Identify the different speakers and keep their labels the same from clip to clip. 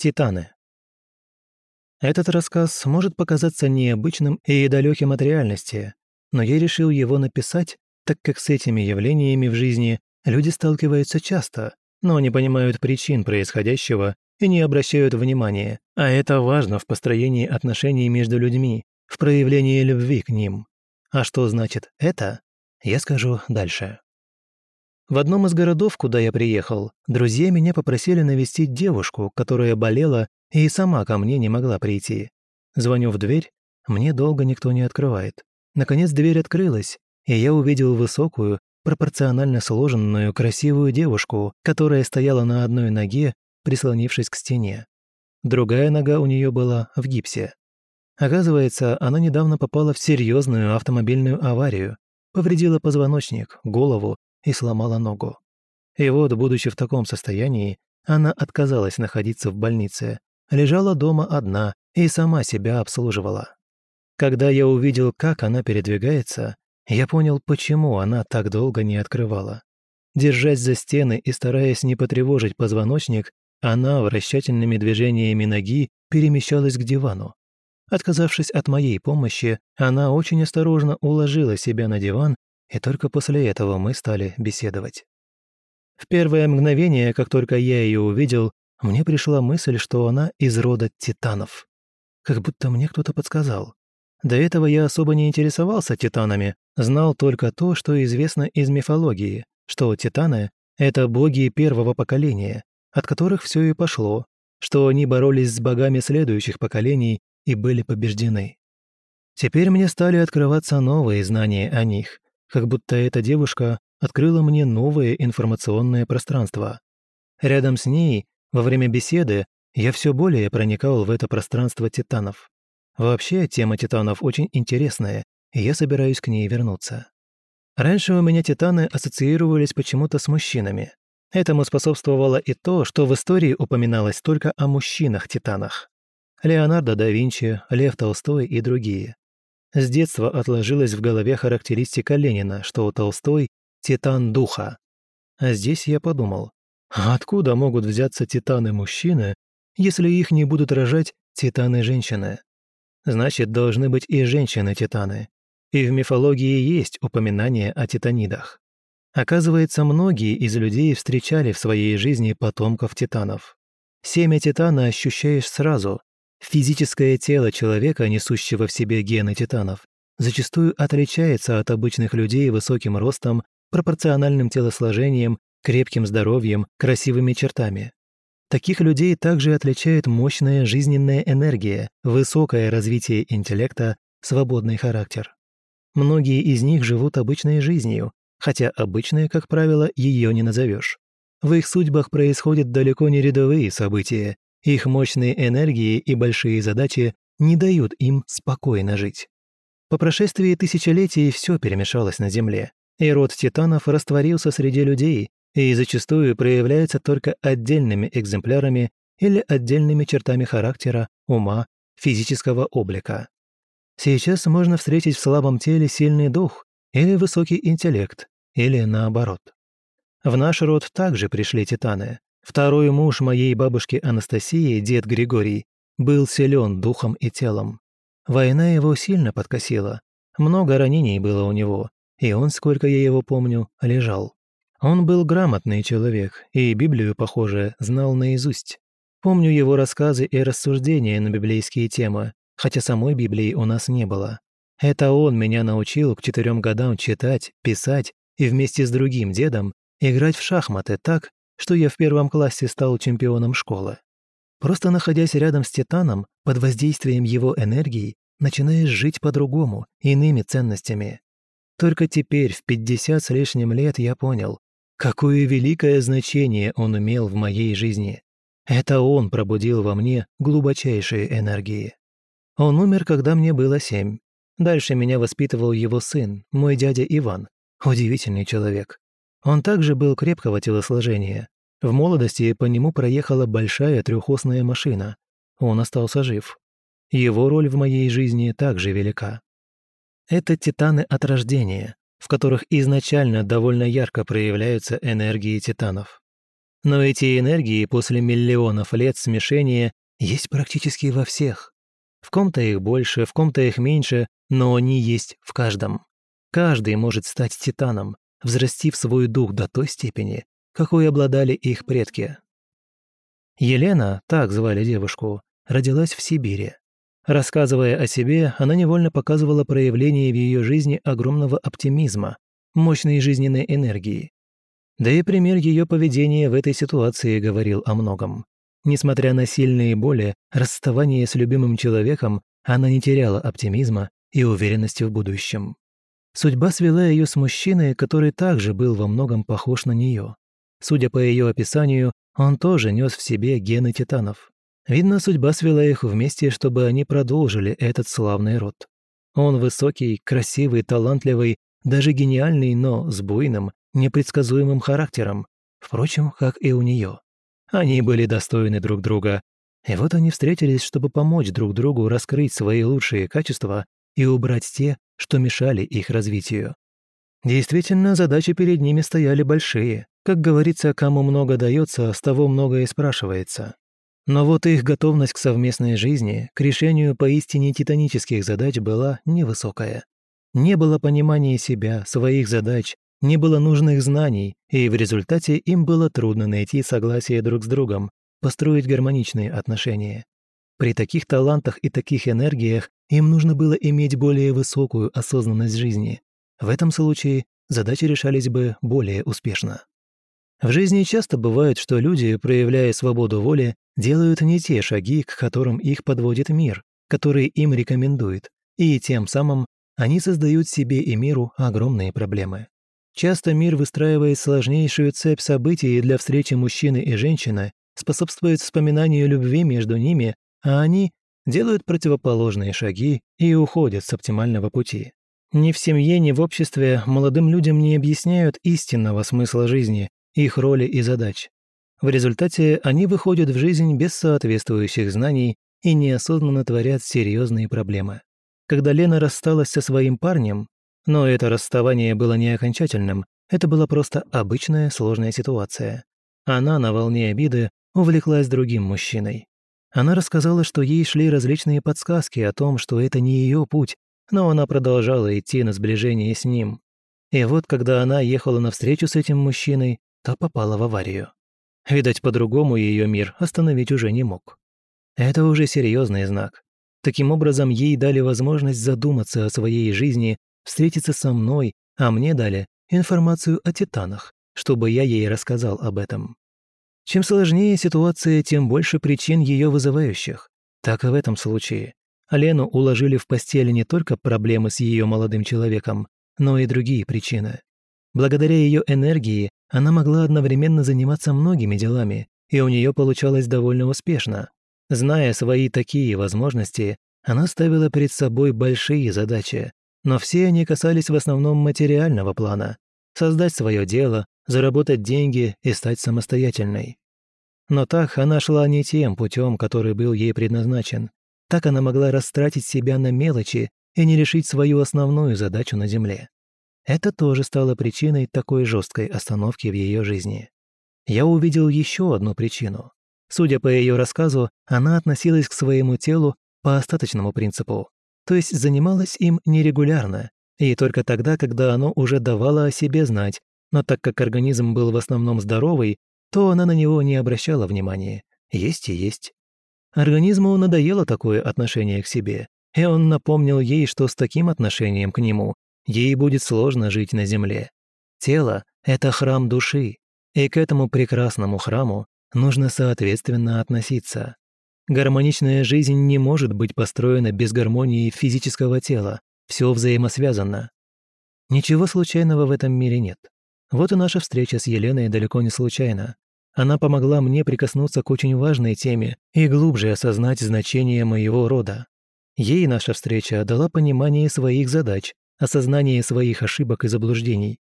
Speaker 1: Титаны. Этот рассказ может показаться необычным и далеким от реальности, но я решил его написать, так как с этими явлениями в жизни люди сталкиваются часто, но не понимают причин происходящего и не обращают внимания, а это важно в построении отношений между людьми, в проявлении любви к ним. А что значит это, я скажу дальше. В одном из городов, куда я приехал, друзья меня попросили навестить девушку, которая болела и сама ко мне не могла прийти. Звоню в дверь, мне долго никто не открывает. Наконец дверь открылась, и я увидел высокую, пропорционально сложенную, красивую девушку, которая стояла на одной ноге, прислонившись к стене. Другая нога у нее была в гипсе. Оказывается, она недавно попала в серьезную автомобильную аварию, повредила позвоночник, голову и сломала ногу. И вот, будучи в таком состоянии, она отказалась находиться в больнице, лежала дома одна и сама себя обслуживала. Когда я увидел, как она передвигается, я понял, почему она так долго не открывала. Держась за стены и стараясь не потревожить позвоночник, она вращательными движениями ноги перемещалась к дивану. Отказавшись от моей помощи, она очень осторожно уложила себя на диван и только после этого мы стали беседовать. В первое мгновение, как только я ее увидел, мне пришла мысль, что она из рода титанов. Как будто мне кто-то подсказал. До этого я особо не интересовался титанами, знал только то, что известно из мифологии, что титаны — это боги первого поколения, от которых все и пошло, что они боролись с богами следующих поколений и были побеждены. Теперь мне стали открываться новые знания о них, как будто эта девушка открыла мне новое информационное пространство. Рядом с ней, во время беседы, я все более проникал в это пространство титанов. Вообще, тема титанов очень интересная, и я собираюсь к ней вернуться. Раньше у меня титаны ассоциировались почему-то с мужчинами. Этому способствовало и то, что в истории упоминалось только о мужчинах-титанах. Леонардо да Винчи, Лев Толстой и другие. С детства отложилась в голове характеристика Ленина, что Толстой – титан духа. А здесь я подумал, откуда могут взяться титаны-мужчины, если их не будут рожать титаны-женщины? Значит, должны быть и женщины-титаны. И в мифологии есть упоминание о титанидах. Оказывается, многие из людей встречали в своей жизни потомков титанов. Семя титана ощущаешь сразу, Физическое тело человека, несущего в себе гены титанов, зачастую отличается от обычных людей высоким ростом, пропорциональным телосложением, крепким здоровьем, красивыми чертами. Таких людей также отличает мощная жизненная энергия, высокое развитие интеллекта, свободный характер. Многие из них живут обычной жизнью, хотя обычной, как правило, ее не назовешь. В их судьбах происходят далеко не рядовые события, их мощные энергии и большие задачи не дают им спокойно жить. По прошествии тысячелетий все перемешалось на Земле, и род титанов растворился среди людей и зачастую проявляется только отдельными экземплярами или отдельными чертами характера, ума, физического облика. Сейчас можно встретить в слабом теле сильный дух или высокий интеллект, или наоборот. В наш род также пришли титаны, Второй муж моей бабушки Анастасии, дед Григорий, был силен духом и телом. Война его сильно подкосила. Много ранений было у него, и он, сколько я его помню, лежал. Он был грамотный человек, и Библию, похоже, знал наизусть. Помню его рассказы и рассуждения на библейские темы, хотя самой Библии у нас не было. Это он меня научил к четырем годам читать, писать и вместе с другим дедом играть в шахматы так, что я в первом классе стал чемпионом школы. Просто находясь рядом с Титаном, под воздействием его энергии, начинаешь жить по-другому, иными ценностями. Только теперь, в 50 с лишним лет, я понял, какое великое значение он имел в моей жизни. Это он пробудил во мне глубочайшие энергии. Он умер, когда мне было семь. Дальше меня воспитывал его сын, мой дядя Иван. Удивительный человек. Он также был крепкого телосложения. В молодости по нему проехала большая трехосная машина. Он остался жив. Его роль в моей жизни также велика. Это титаны от рождения, в которых изначально довольно ярко проявляются энергии титанов. Но эти энергии после миллионов лет смешения есть практически во всех. В ком-то их больше, в ком-то их меньше, но они есть в каждом. Каждый может стать титаном, взрастив свой дух до той степени, какой обладали их предки. Елена, так звали девушку, родилась в Сибири. Рассказывая о себе, она невольно показывала проявление в ее жизни огромного оптимизма, мощной жизненной энергии. Да и пример ее поведения в этой ситуации говорил о многом. Несмотря на сильные боли, расставание с любимым человеком, она не теряла оптимизма и уверенности в будущем. Судьба свела ее с мужчиной, который также был во многом похож на нее. Судя по ее описанию, он тоже нес в себе гены титанов. Видно, судьба свела их вместе, чтобы они продолжили этот славный род. Он высокий, красивый, талантливый, даже гениальный, но с буйным, непредсказуемым характером, впрочем, как и у нее. Они были достойны друг друга. И вот они встретились, чтобы помочь друг другу раскрыть свои лучшие качества и убрать те, что мешали их развитию. Действительно, задачи перед ними стояли большие. Как говорится, кому много дается, с того много и спрашивается. Но вот их готовность к совместной жизни, к решению поистине титанических задач была невысокая. Не было понимания себя, своих задач, не было нужных знаний, и в результате им было трудно найти согласие друг с другом, построить гармоничные отношения. При таких талантах и таких энергиях им нужно было иметь более высокую осознанность жизни. В этом случае задачи решались бы более успешно. В жизни часто бывает, что люди, проявляя свободу воли, делают не те шаги, к которым их подводит мир, который им рекомендует, и тем самым они создают себе и миру огромные проблемы. Часто мир выстраивает сложнейшую цепь событий для встречи мужчины и женщины, способствует вспоминанию любви между ними, а они делают противоположные шаги и уходят с оптимального пути. Ни в семье, ни в обществе молодым людям не объясняют истинного смысла жизни, их роли и задач. В результате они выходят в жизнь без соответствующих знаний и неосознанно творят серьезные проблемы. Когда Лена рассталась со своим парнем, но это расставание было не окончательным, это была просто обычная сложная ситуация. Она на волне обиды увлеклась другим мужчиной. Она рассказала, что ей шли различные подсказки о том, что это не ее путь, но она продолжала идти на сближение с ним. И вот, когда она ехала навстречу с этим мужчиной, то попала в аварию. Видать, по-другому ее мир остановить уже не мог. Это уже серьезный знак. Таким образом, ей дали возможность задуматься о своей жизни, встретиться со мной, а мне дали информацию о титанах, чтобы я ей рассказал об этом. Чем сложнее ситуация, тем больше причин ее вызывающих. Так и в этом случае. Лену уложили в постели не только проблемы с ее молодым человеком, но и другие причины. Благодаря ее энергии она могла одновременно заниматься многими делами, и у нее получалось довольно успешно. Зная свои такие возможности, она ставила перед собой большие задачи, но все они касались в основном материального плана – создать свое дело, заработать деньги и стать самостоятельной. Но так она шла не тем путем, который был ей предназначен. Так она могла растратить себя на мелочи и не решить свою основную задачу на Земле. Это тоже стало причиной такой жесткой остановки в ее жизни. Я увидел еще одну причину. Судя по ее рассказу, она относилась к своему телу по остаточному принципу, то есть занималась им нерегулярно, и только тогда, когда оно уже давало о себе знать, но так как организм был в основном здоровый, то она на него не обращала внимания. Есть и есть. Организму надоело такое отношение к себе, и он напомнил ей, что с таким отношением к нему ей будет сложно жить на земле. Тело — это храм души, и к этому прекрасному храму нужно соответственно относиться. Гармоничная жизнь не может быть построена без гармонии физического тела, все взаимосвязано. Ничего случайного в этом мире нет. Вот и наша встреча с Еленой далеко не случайна. Она помогла мне прикоснуться к очень важной теме и глубже осознать значение моего рода. Ей наша встреча дала понимание своих задач осознание своих ошибок и заблуждений.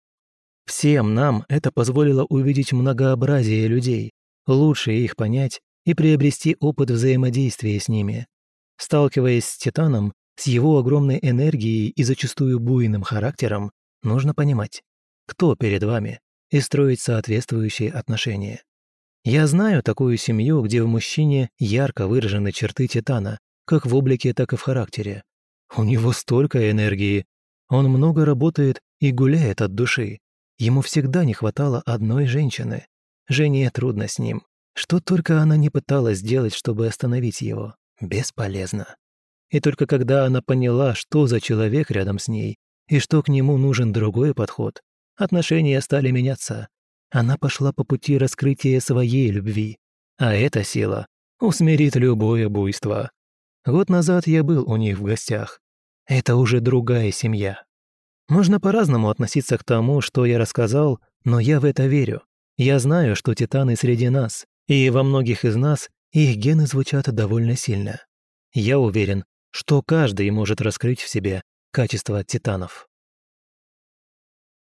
Speaker 1: Всем нам это позволило увидеть многообразие людей, лучше их понять и приобрести опыт взаимодействия с ними. Сталкиваясь с Титаном, с его огромной энергией и зачастую буйным характером, нужно понимать, кто перед вами, и строить соответствующие отношения. Я знаю такую семью, где в мужчине ярко выражены черты Титана, как в облике, так и в характере. У него столько энергии. Он много работает и гуляет от души. Ему всегда не хватало одной женщины. Жене трудно с ним. Что только она не пыталась сделать, чтобы остановить его. Бесполезно. И только когда она поняла, что за человек рядом с ней, и что к нему нужен другой подход, отношения стали меняться. Она пошла по пути раскрытия своей любви. А эта сила усмирит любое буйство. Год назад я был у них в гостях. Это уже другая семья. Можно по-разному относиться к тому, что я рассказал, но я в это верю. Я знаю, что титаны среди нас, и во многих из нас их гены звучат довольно сильно. Я уверен, что каждый может раскрыть в себе качества титанов.